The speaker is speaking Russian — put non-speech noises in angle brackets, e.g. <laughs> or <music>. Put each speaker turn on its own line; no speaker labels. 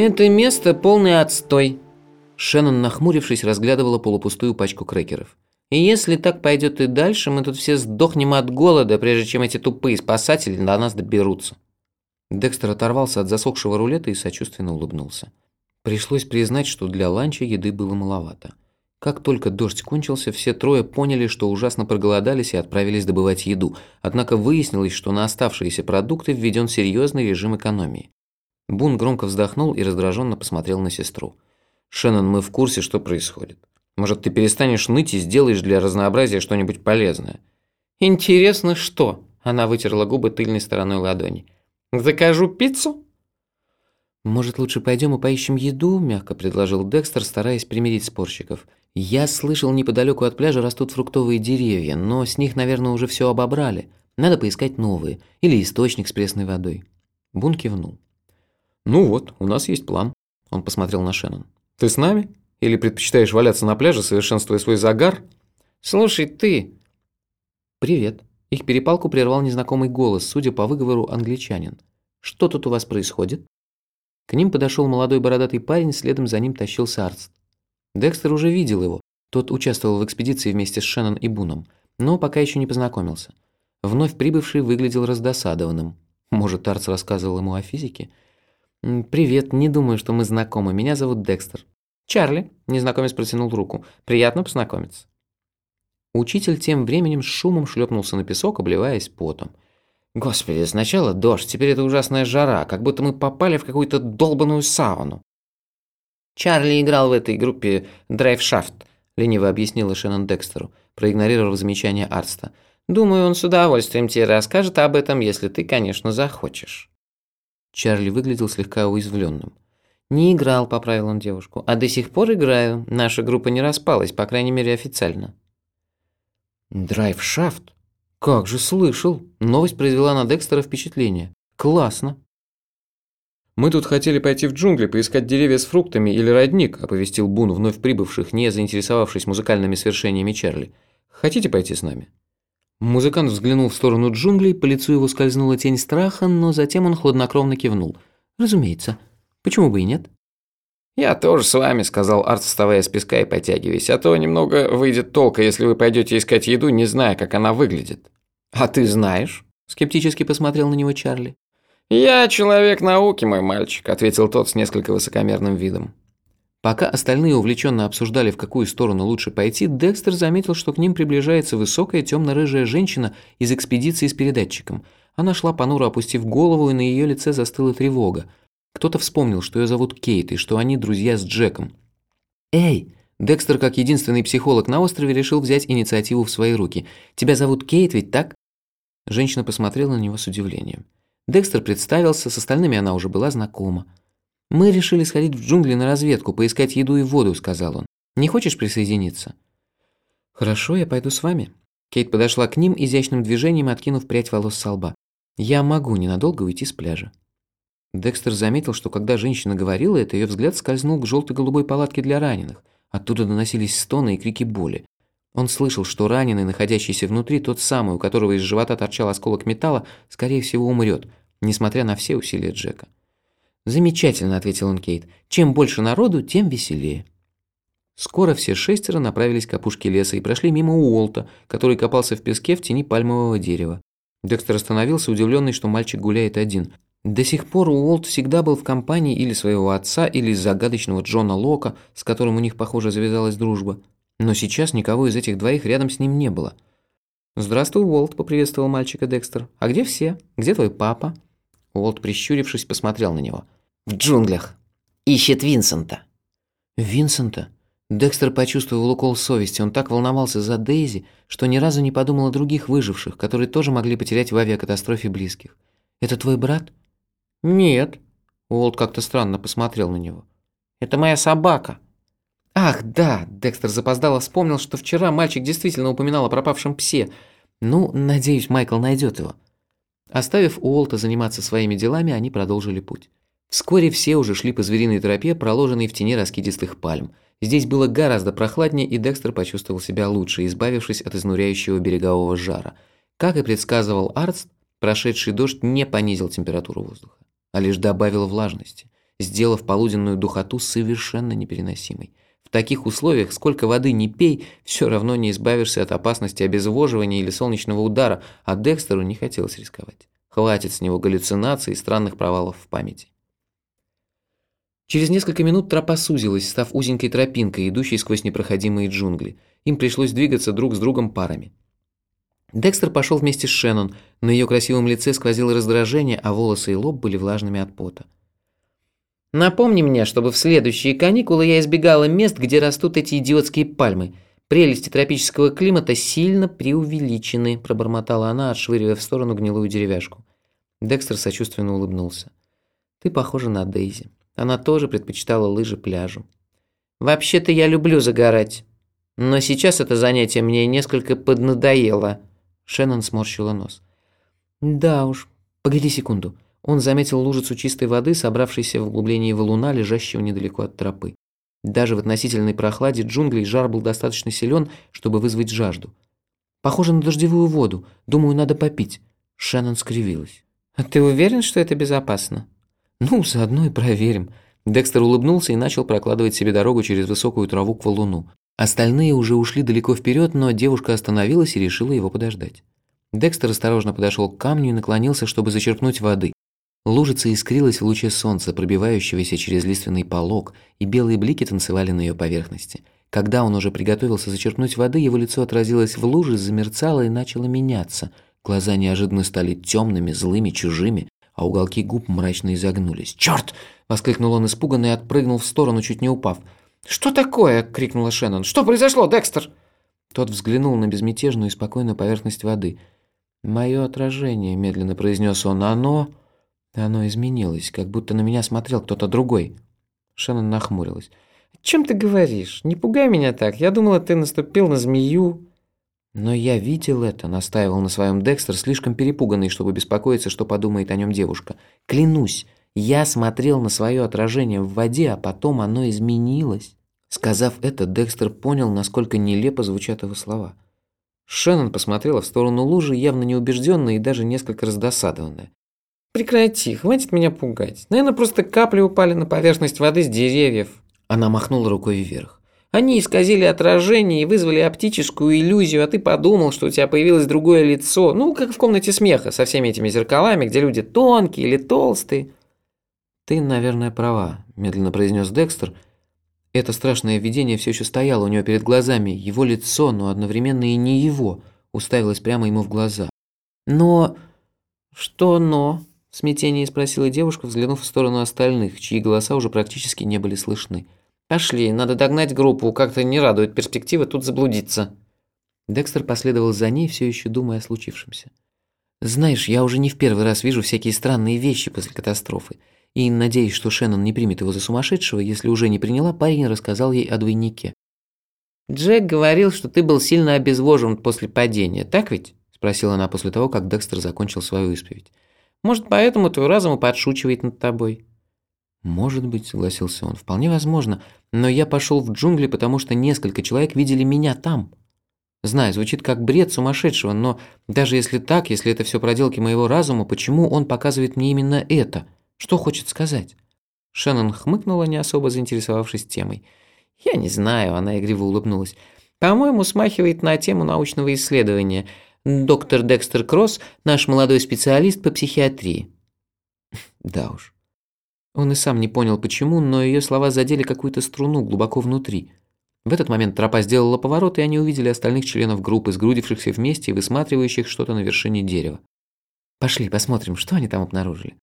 «Это место полный отстой». Шеннон, нахмурившись, разглядывала полупустую пачку крекеров. «И если так пойдет и дальше, мы тут все сдохнем от голода, прежде чем эти тупые спасатели до нас доберутся». Декстер оторвался от засохшего рулета и сочувственно улыбнулся. Пришлось признать, что для ланча еды было маловато. Как только дождь кончился, все трое поняли, что ужасно проголодались и отправились добывать еду, однако выяснилось, что на оставшиеся продукты введен серьезный режим экономии. Бун громко вздохнул и раздраженно посмотрел на сестру. «Шеннон, мы в курсе, что происходит. Может, ты перестанешь ныть и сделаешь для разнообразия что-нибудь полезное?»
«Интересно, что?» Она вытерла губы тыльной стороной ладони. «Закажу пиццу?»
«Может, лучше пойдем и поищем еду?» – мягко предложил Декстер, стараясь примирить спорщиков. «Я слышал, неподалеку от пляжа растут фруктовые деревья, но с них, наверное, уже все обобрали. Надо поискать новые. Или источник с пресной водой». Бун кивнул.
«Ну вот, у нас есть план», – он посмотрел на Шеннон. «Ты с нами? Или предпочитаешь валяться на пляже, совершенствуя свой загар?»
«Слушай, ты...»
«Привет». Их перепалку прервал незнакомый голос, судя по выговору англичанин. «Что тут у вас происходит?» К ним подошел молодой бородатый парень, следом за ним тащился Арст. Декстер уже видел его. Тот участвовал в экспедиции вместе с Шеннон и Буном, но пока еще не познакомился. Вновь прибывший выглядел раздосадованным. Может, Арц рассказывал ему о физике? «Привет, не думаю, что мы знакомы. Меня зовут Декстер».
«Чарли», – незнакомец протянул руку. «Приятно познакомиться».
Учитель тем временем с шумом шлепнулся на песок, обливаясь потом.
«Господи, сначала дождь, теперь это ужасная жара, как будто мы попали в какую-то долбаную сауну». «Чарли играл в этой группе «Драйвшафт», – лениво объяснила Шеннон Декстеру, проигнорировав замечание Арста. «Думаю, он с удовольствием тебе расскажет об этом, если ты, конечно, захочешь».
Чарли выглядел слегка уязвленным.
«Не играл», – поправил он девушку, – «а до сих пор играю. Наша группа не распалась, по крайней мере, официально».
«Драйвшафт? Как же слышал!» Новость произвела на Декстера впечатление. «Классно!»
«Мы тут хотели пойти в джунгли, поискать деревья с фруктами или родник», – оповестил Бун вновь прибывших, не заинтересовавшись музыкальными свершениями Чарли. «Хотите пойти с нами?»
Музыкант взглянул в сторону джунглей, по лицу его скользнула тень страха, но затем он хладнокровно кивнул. «Разумеется. Почему бы и нет?»
«Я тоже с вами», – сказал Арт, вставая с песка и потягиваясь. «А то немного выйдет толка, если вы пойдете искать еду, не зная, как она выглядит».
«А ты знаешь?» – скептически посмотрел на него Чарли.
«Я человек науки, мой мальчик», – ответил тот с несколько высокомерным видом.
Пока остальные увлеченно обсуждали, в какую сторону лучше пойти, Декстер заметил, что к ним приближается высокая темно-рыжая женщина из экспедиции с передатчиком. Она шла понуро опустив голову, и на ее лице застыла тревога. Кто-то вспомнил, что ее зовут Кейт, и что они друзья с Джеком. «Эй!» Декстер, как единственный психолог на острове, решил взять инициативу в свои руки. «Тебя зовут Кейт, ведь так?» Женщина посмотрела на него с удивлением. Декстер представился, с остальными она уже была знакома. «Мы решили сходить в джунгли на разведку, поискать еду и воду», – сказал он. «Не хочешь присоединиться?» «Хорошо, я пойду с вами». Кейт подошла к ним, изящным движением откинув прядь волос со лба. «Я могу ненадолго уйти с пляжа». Декстер заметил, что когда женщина говорила это, ее взгляд скользнул к желто-голубой палатке для раненых. Оттуда доносились стоны и крики боли. Он слышал, что раненый, находящийся внутри, тот самый, у которого из живота торчал осколок металла, скорее всего умрет, несмотря на все усилия Джека. «Замечательно», – ответил он Кейт. «Чем больше народу, тем веселее». Скоро все шестеро направились к опушке леса и прошли мимо Уолта, который копался в песке в тени пальмового дерева. Декстер остановился, удивленный, что мальчик гуляет один. До сих пор Уолт всегда был в компании или своего отца, или загадочного Джона Лока, с которым у них, похоже, завязалась дружба. Но сейчас никого из этих двоих рядом с ним не было. «Здравствуй, Уолт», – поприветствовал мальчика Декстер. «А где все? Где твой папа?» Уолт, прищурившись, посмотрел на него.
«В джунглях. Ищет Винсента».
«Винсента?» Декстер почувствовал укол совести. Он так волновался за Дейзи, что ни разу не подумал о других выживших, которые тоже могли потерять в авиакатастрофе близких. «Это твой брат?»
«Нет».
Уолт как-то странно посмотрел на него.
«Это моя собака».
«Ах, да!» Декстер запоздало вспомнил, что вчера мальчик действительно упоминал о пропавшем псе. «Ну, надеюсь, Майкл найдет его». Оставив Уолта заниматься своими делами, они продолжили путь. Вскоре все уже шли по звериной тропе, проложенной в тени раскидистых пальм. Здесь было гораздо прохладнее, и Декстер почувствовал себя лучше, избавившись от изнуряющего берегового жара. Как и предсказывал Арст, прошедший дождь не понизил температуру воздуха, а лишь добавил влажности. сделав полуденную духоту совершенно непереносимой. В таких условиях, сколько воды не пей, все равно не избавишься от опасности обезвоживания или солнечного удара, а Декстеру не хотелось рисковать. Хватит с него галлюцинаций и странных провалов в памяти. Через несколько минут тропа сузилась, став узенькой тропинкой, идущей сквозь непроходимые джунгли. Им пришлось двигаться друг с другом парами. Декстер пошел вместе с Шеннон. На ее красивом лице сквозило раздражение, а волосы и лоб были влажными от пота.
«Напомни мне, чтобы в следующие каникулы я избегала мест, где растут эти идиотские пальмы. Прелести тропического климата сильно преувеличены», – пробормотала она, отшвыривая в сторону гнилую деревяшку.
Декстер сочувственно улыбнулся. «Ты похожа на Дейзи. Она тоже предпочитала лыжи пляжу».
«Вообще-то я люблю загорать. Но сейчас это занятие мне несколько поднадоело».
Шеннон сморщила нос. «Да уж. Погоди секунду». Он заметил лужицу чистой воды, собравшейся в углублении валуна, лежащего недалеко от тропы. Даже в относительной прохладе джунглей жар был достаточно силен, чтобы вызвать жажду. «Похоже на дождевую воду. Думаю, надо попить». Шеннон скривилась.
«А ты уверен, что это безопасно?»
«Ну, заодно и проверим». Декстер улыбнулся и начал прокладывать себе дорогу через высокую траву к валуну. Остальные уже ушли далеко вперед, но девушка остановилась и решила его подождать. Декстер осторожно подошел к камню и наклонился, чтобы зачерпнуть воды. Лужица искрилась в луче солнца, пробивающегося через лиственный полог, и белые блики танцевали на ее поверхности. Когда он уже приготовился зачерпнуть воды, его лицо отразилось в луже, замерцало и начало меняться. Глаза неожиданно стали темными, злыми, чужими, а уголки губ мрачно изогнулись. «Чёрт!» – воскликнул он испуганно и отпрыгнул в сторону, чуть не упав.
«Что такое?» – крикнула Шеннон. «Что произошло, Декстер?»
Тот взглянул на безмятежную и спокойную поверхность воды. «Мое отражение», – медленно произнес он, – «оно...» «Оно изменилось, как будто на меня смотрел кто-то другой». Шеннон нахмурилась.
«О чем ты говоришь? Не пугай меня так. Я думала, ты наступил на змею».
«Но я видел это», – настаивал на своем Декстер, слишком перепуганный, чтобы беспокоиться, что подумает о нем девушка. «Клянусь, я смотрел на свое отражение в воде, а потом оно изменилось. Сказав это, Декстер понял, насколько нелепо звучат его слова. Шеннон посмотрела в сторону лужи, явно неубежденная и даже несколько раздосадованная.
«Прекрати, хватит меня пугать. Наверное, просто капли упали на поверхность воды с деревьев».
Она махнула рукой вверх.
«Они исказили отражение и вызвали оптическую иллюзию, а ты подумал, что у тебя появилось другое лицо. Ну, как в комнате смеха, со всеми этими зеркалами, где люди тонкие или толстые».
«Ты, наверное, права», – медленно произнес Декстер. Это страшное видение все еще стояло у него перед глазами, его лицо, но одновременно и не его, уставилось прямо ему в глаза. «Но...»
«Что «но»?»
– в смятении спросила девушка, взглянув в сторону остальных, чьи голоса уже практически не были слышны.
«Пошли, надо догнать группу, как-то не радует перспектива тут заблудиться».
Декстер последовал за ней, все еще думая о случившемся. «Знаешь, я уже не в первый раз вижу всякие странные вещи после катастрофы. И, надеясь, что Шеннон не примет его за сумасшедшего, если уже не приняла, парень рассказал ей о двойнике.
«Джек говорил, что ты был сильно обезвожен после падения, так ведь?» – спросила она после того, как Декстер закончил свою исповедь. «Может, поэтому твой разум и подшучивает над тобой?»
«Может быть», – согласился он, – «вполне возможно. Но я пошел в джунгли, потому что несколько человек видели меня там». Знаю, звучит как бред сумасшедшего, но даже если так, если это все проделки моего разума, почему он показывает мне именно это – что хочет сказать?» Шеннон хмыкнула, не особо заинтересовавшись темой.
«Я не знаю», – она игриво улыбнулась. «По-моему, смахивает на тему научного исследования. Доктор Декстер Кросс – наш молодой специалист по психиатрии». <laughs>
Да уж. Он и сам не понял, почему, но ее слова задели какую-то струну глубоко внутри. В этот момент тропа сделала поворот, и они увидели остальных членов группы, сгрудившихся вместе и высматривающих что-то на вершине дерева. «Пошли, посмотрим, что они там обнаружили».